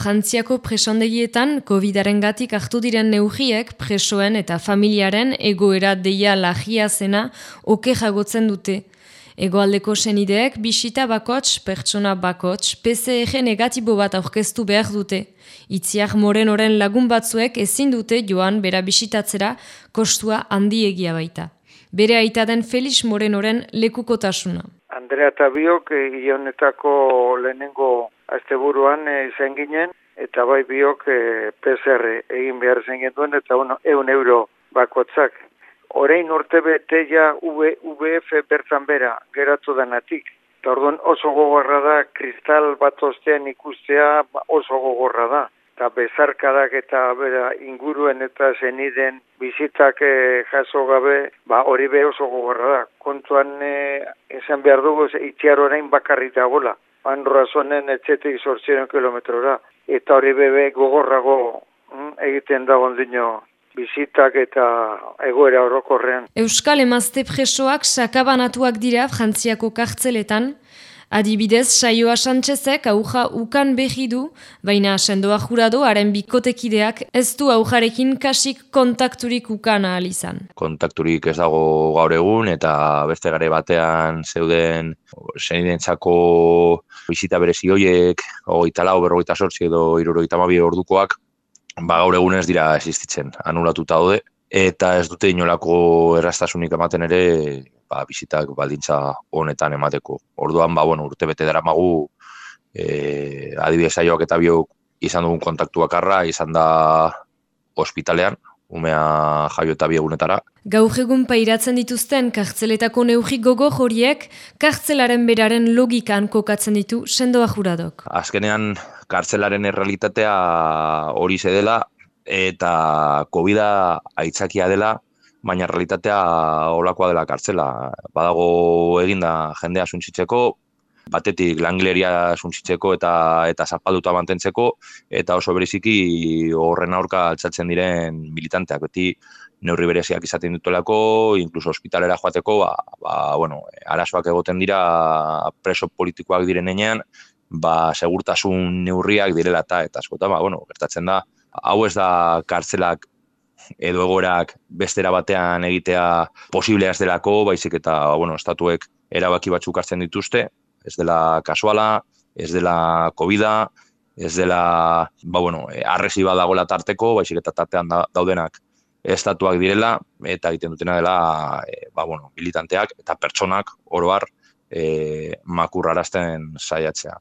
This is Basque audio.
Frantziako presondegietan COVID-aren gatik hartu diren neugiek presoen eta familiaren egoera deia lagia zena oke jagotzen dute. Egoaldeko senideek bisita bakots, pertsona bakots, PCR negatibo bat aurkeztu behar dute. Itziar morenoren lagun batzuek ezin dute joan bera bisitatzera kostua handi egia baita. Bere aita den Felix Morenoren lekukotasuna. Andrea eta biok ionetako eh, lehenengo asteburuan eh, izan ginen, eta bai biok eh, PCR egin behar zen duen, eta uno, eun euro bakotzak. Horein urte bete ja UVF bertzan bera, geratu denatik. Eta orduan oso gogorra da, kristal bat ostean ikustea oso gogorra da eta bezarkadak eta bera inguruen eta zeniden bizitak e, jaso gabe, ba hori be oso gogorra da. Kontuan e, esan behar dugu itxiar orain bakarri dagoela. Han razonen etxetik sortziren kilometrora. Eta hori bebe gogorrago mm, egiten da ondino bizitak eta egoera orokorrean. Euskal emazte presoak sakabanatuak dira frantziako kartzeletan, Adibidez, saioa Sanchezek auja ukan behi du, baina sendoa jurado haren bikotekideak ez du aujarekin kasik kontakturik ukan ahal izan. Kontakturik ez dago gaur egun eta beste gare batean zeuden zenidentzako bizita berezi hoiek, ogeita lau, berrogeita sortzi edo irurogeita mabi ordukoak, ba gaur egun ez dira existitzen, anulatuta daude, eta ez dute inolako errastasunik ematen ere ba, bizitak baldintza honetan emateko. Orduan, ba, bueno, urte bete dara magu, e, adibidez aioak eta biok izan dugun kontaktu bakarra, izan da ospitalean, umea jaio eta biegunetara. Gaur egun pairatzen dituzten kartzeletako neugi gogo horiek kartzelaren beraren logikan kokatzen ditu sendoa juradok. Azkenean kartzelaren errealitatea hori dela eta covid aitzakia dela baina realitatea olakoa dela kartzela. Badago eginda jendea suntzitzeko, batetik langileria suntzitzeko eta eta zapalduta mantentzeko, eta oso beriziki horren aurka altzatzen diren militanteak. Beti neurri bereziak izaten dutelako, inkluso ospitalera joateko, ba, ba, bueno, arazoak egoten dira preso politikoak diren enean, ba, segurtasun neurriak direla eta, eta askotan, ba, bueno, gertatzen da, hau ez da kartzelak edo egorak bestera batean egitea posiblea ez delako, baizik eta, bueno, estatuek erabaki batzuk hartzen dituzte, ez dela kasuala, ez dela covid ez dela, ba, bueno, arresi dagoela tarteko, baizik eta tartean daudenak estatuak direla, eta egiten dutena dela, e, ba, bueno, militanteak eta pertsonak oroar e, makurrarazten saiatzea.